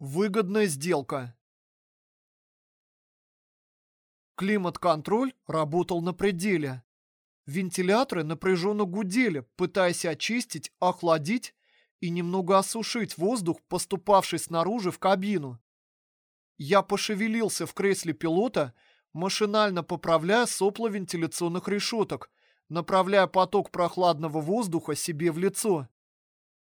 Выгодная сделка. Климат-контроль работал на пределе. Вентиляторы напряженно гудели, пытаясь очистить, охладить и немного осушить воздух, поступавший снаружи в кабину. Я пошевелился в кресле пилота, машинально поправляя сопла вентиляционных решеток, направляя поток прохладного воздуха себе в лицо.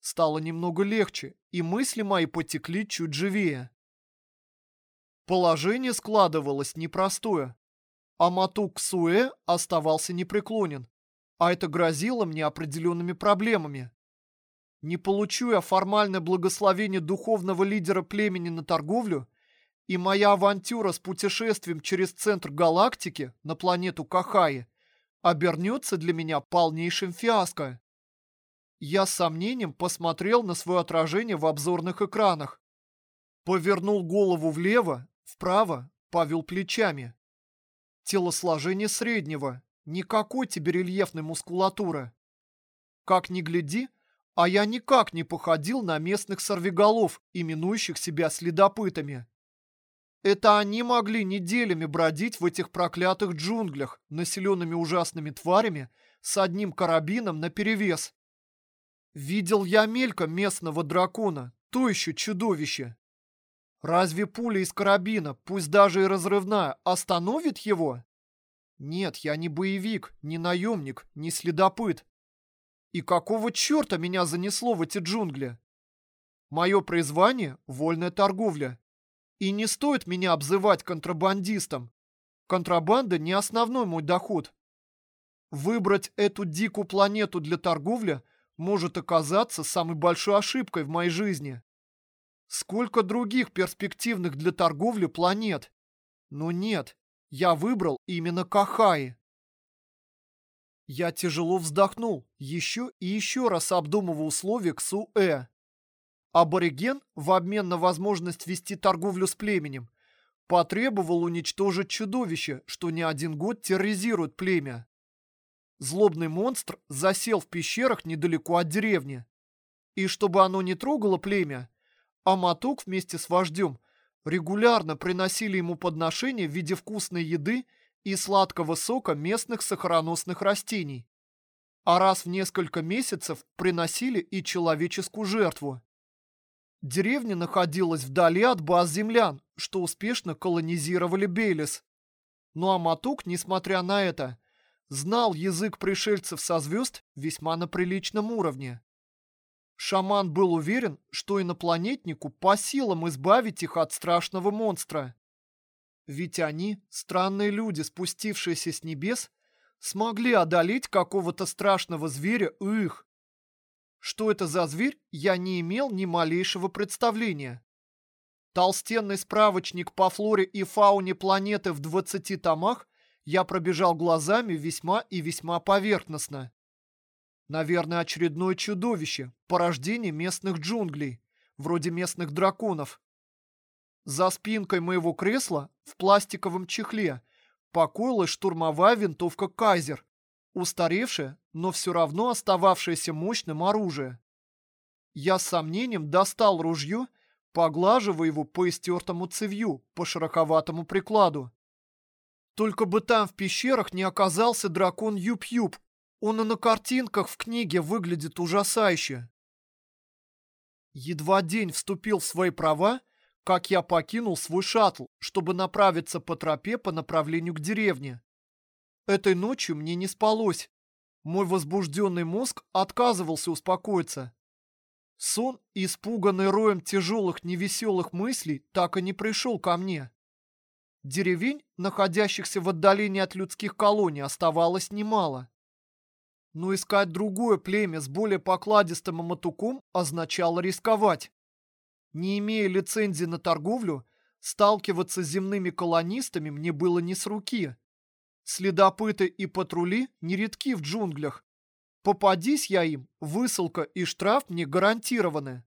Стало немного легче, и мысли мои потекли чуть живее. Положение складывалось непростое. Аматук Суэ оставался непреклонен, а это грозило мне определенными проблемами. Не получу я формальное благословение духовного лидера племени на торговлю, и моя авантюра с путешествием через центр галактики на планету Кахаи обернется для меня полнейшим фиаско. Я с сомнением посмотрел на свое отражение в обзорных экранах. Повернул голову влево, вправо, повел плечами. Телосложение среднего, никакой тебе рельефной мускулатуры. Как ни гляди, а я никак не походил на местных сорвиголов, именующих себя следопытами. Это они могли неделями бродить в этих проклятых джунглях, населенными ужасными тварями, с одним карабином наперевес. Видел я мельком местного дракона, то еще чудовище. Разве пуля из карабина, пусть даже и разрывная, остановит его? Нет, я не боевик, не наемник, не следопыт. И какого черта меня занесло в эти джунгли? Мое призвание – вольная торговля. И не стоит меня обзывать контрабандистом. Контрабанда не основной мой доход. Выбрать эту дикую планету для торговли – может оказаться самой большой ошибкой в моей жизни. Сколько других перспективных для торговли планет? Но нет, я выбрал именно Кахаи. Я тяжело вздохнул, еще и еще раз обдумывая условия Ксу-Э. Абориген, в обмен на возможность вести торговлю с племенем, потребовал уничтожить чудовище, что не один год терроризирует племя. Злобный монстр засел в пещерах недалеко от деревни. И чтобы оно не трогало племя, Аматук вместе с вождем регулярно приносили ему подношения в виде вкусной еды и сладкого сока местных сахароносных растений. А раз в несколько месяцев приносили и человеческую жертву. Деревня находилась вдали от баз землян, что успешно колонизировали Бейлис. Но Аматук, несмотря на это, знал язык пришельцев со звезд весьма на приличном уровне. Шаман был уверен, что инопланетнику по силам избавить их от страшного монстра. Ведь они, странные люди, спустившиеся с небес, смогли одолеть какого-то страшного зверя их. Что это за зверь, я не имел ни малейшего представления. Толстенный справочник по флоре и фауне планеты в 20 томах я пробежал глазами весьма и весьма поверхностно. Наверное, очередное чудовище, порождение местных джунглей, вроде местных драконов. За спинкой моего кресла в пластиковом чехле покоилась штурмовая винтовка «Кайзер», устаревшая, но все равно остававшаяся мощным оружие. Я с сомнением достал ружье, поглаживая его по истертому цевью, по широковатому прикладу. Только бы там в пещерах не оказался дракон Юб-Юб. Он и на картинках в книге выглядит ужасающе. Едва день вступил в свои права, как я покинул свой шаттл, чтобы направиться по тропе по направлению к деревне. Этой ночью мне не спалось. Мой возбужденный мозг отказывался успокоиться. Сон, испуганный роем тяжелых невеселых мыслей, так и не пришел ко мне. Деревень, находящихся в отдалении от людских колоний, оставалось немало. Но искать другое племя с более покладистым матуком означало рисковать. Не имея лицензии на торговлю, сталкиваться с земными колонистами мне было не с руки. Следопыты и патрули нередки в джунглях. Попадись я им, высылка и штраф мне гарантированы.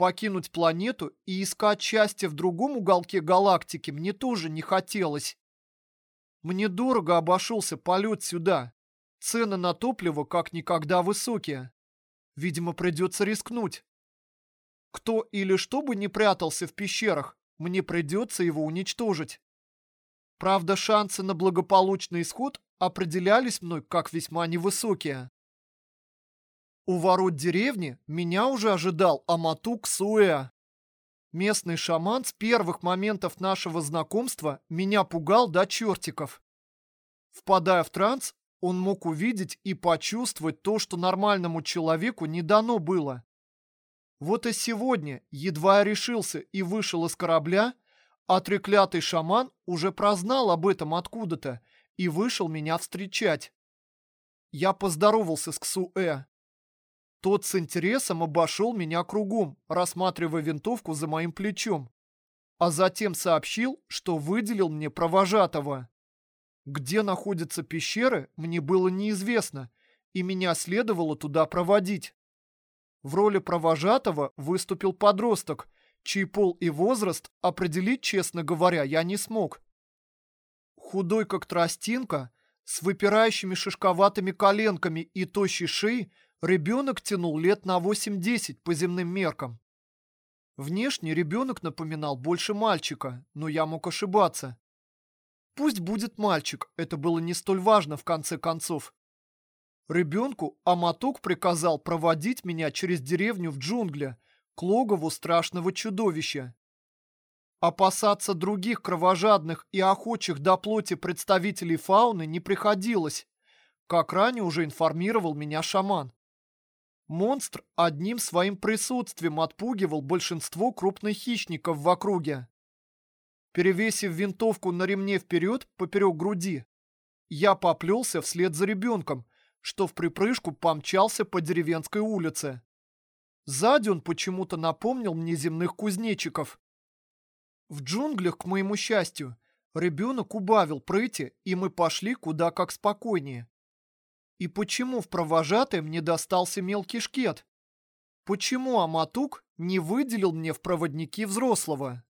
Покинуть планету и искать счастье в другом уголке галактики мне тоже не хотелось. Мне дорого обошелся полет сюда. Цены на топливо как никогда высокие. Видимо, придется рискнуть. Кто или что бы не прятался в пещерах, мне придется его уничтожить. Правда, шансы на благополучный исход определялись мной как весьма невысокие. У ворот деревни меня уже ожидал Аматук Суэ. Местный шаман с первых моментов нашего знакомства меня пугал до чертиков. Впадая в транс, он мог увидеть и почувствовать то, что нормальному человеку не дано было. Вот и сегодня, едва я решился и вышел из корабля, а треклятый шаман уже прознал об этом откуда-то и вышел меня встречать. Я поздоровался с Ксуэ. Тот с интересом обошел меня кругом, рассматривая винтовку за моим плечом, а затем сообщил, что выделил мне провожатого. Где находятся пещеры, мне было неизвестно, и меня следовало туда проводить. В роли провожатого выступил подросток, чей пол и возраст определить, честно говоря, я не смог. Худой как тростинка, с выпирающими шишковатыми коленками и тощей шеей, ребенок тянул лет на 8-10 по земным меркам. Внешне ребенок напоминал больше мальчика, но я мог ошибаться. Пусть будет мальчик, это было не столь важно в конце концов. Ребенку Аматук приказал проводить меня через деревню в джунгли, к логову страшного чудовища. Опасаться других кровожадных и охочих до плоти представителей фауны не приходилось, как ранее уже информировал меня шаман. Монстр одним своим присутствием отпугивал большинство крупных хищников в округе. Перевесив винтовку на ремне вперед, поперек груди, я поплелся вслед за ребенком, что в припрыжку помчался по деревенской улице. Сзади он почему-то напомнил мне земных кузнечиков. В джунглях, к моему счастью, ребенок убавил прыти, и мы пошли куда как спокойнее. И почему в провожатый мне достался мелкий шкет? Почему Аматук не выделил мне в проводники взрослого?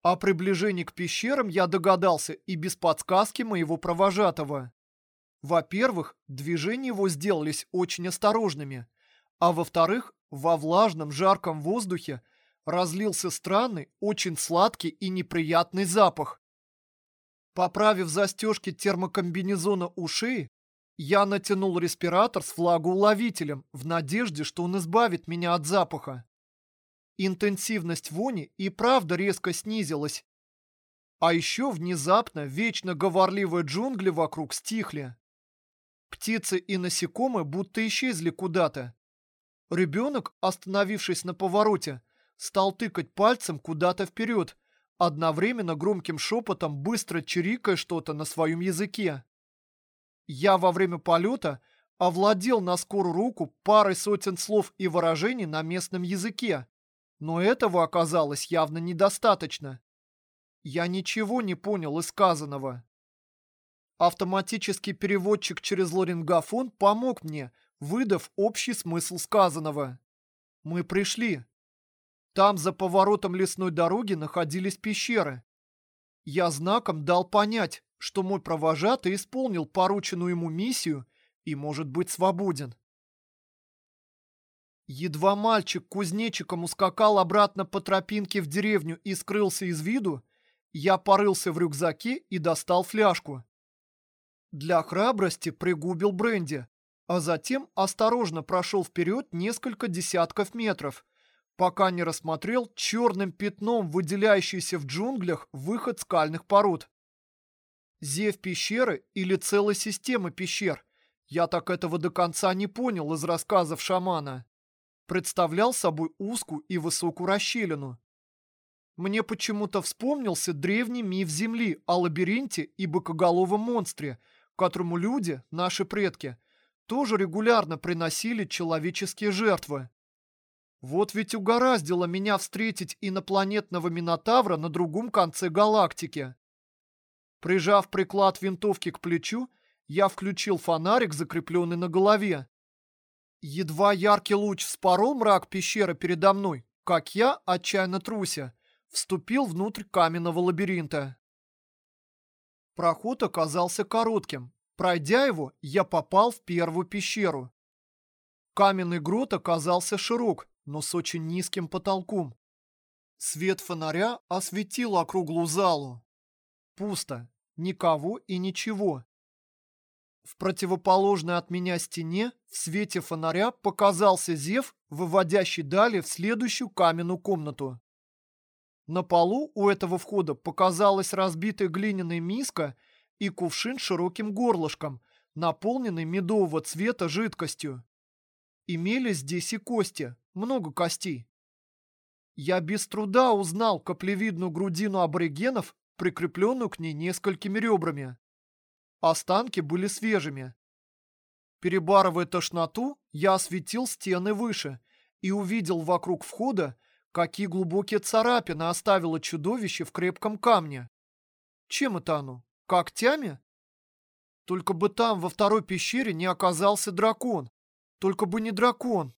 О приближении к пещерам я догадался и без подсказки моего провожатого. Во-первых, движения его сделались очень осторожными, а во-вторых, во влажном жарком воздухе разлился странный, очень сладкий и неприятный запах. Поправив застежки термокомбинезона у я натянул респиратор с влагоуловителем в надежде, что он избавит меня от запаха. Интенсивность вони и правда резко снизилась. А еще внезапно вечно говорливые джунгли вокруг стихли. Птицы и насекомые будто исчезли куда-то. Ребенок, остановившись на повороте, стал тыкать пальцем куда-то вперед, одновременно громким шепотом быстро чирикая что-то на своем языке. Я во время полета овладел на скорую руку парой сотен слов и выражений на местном языке, но этого оказалось явно недостаточно. Я ничего не понял из сказанного. Автоматический переводчик через ларингофон помог мне, выдав общий смысл сказанного. Мы пришли. Там за поворотом лесной дороги находились пещеры. Я знаком дал понять, что мой провожатый исполнил порученную ему миссию и может быть свободен. Едва мальчик кузнечиком ускакал обратно по тропинке в деревню и скрылся из виду, я порылся в рюкзаке и достал фляжку. Для храбрости пригубил бренди, а затем осторожно прошел вперед несколько десятков метров, пока не рассмотрел черным пятном выделяющийся в джунглях выход скальных пород. Зев пещеры или целой системы пещер, я так этого до конца не понял из рассказов шамана, представлял собой узкую и высокую расщелину. Мне почему-то вспомнился древний миф Земли о лабиринте и быкоголовом монстре – которому люди, наши предки, тоже регулярно приносили человеческие жертвы. Вот ведь угораздило меня встретить инопланетного Минотавра на другом конце галактики. Прижав приклад винтовки к плечу, я включил фонарик, закрепленный на голове. Едва яркий луч вспорол мрак пещеры передо мной, как я, отчаянно труся, вступил внутрь каменного лабиринта. Проход оказался коротким. Пройдя его, я попал в первую пещеру. Каменный грот оказался широк, но с очень низким потолком. Свет фонаря осветил округлую залу. Пусто, никого и ничего. В противоположной от меня стене в свете фонаря показался зев, выводящий далее в следующую каменную комнату. На полу у этого входа показалась разбитая глиняная миска и кувшин с широким горлышком, наполненный медового цвета жидкостью. Имелись здесь и кости, много костей. Я без труда узнал каплевидную грудину аборигенов, прикрепленную к ней несколькими ребрами. Останки были свежими. Перебарывая тошноту, я осветил стены выше и увидел вокруг входа, какие глубокие царапины оставило чудовище в крепком камне. Чем это оно? Когтями? Только бы там, во второй пещере, не оказался дракон. Только бы не дракон.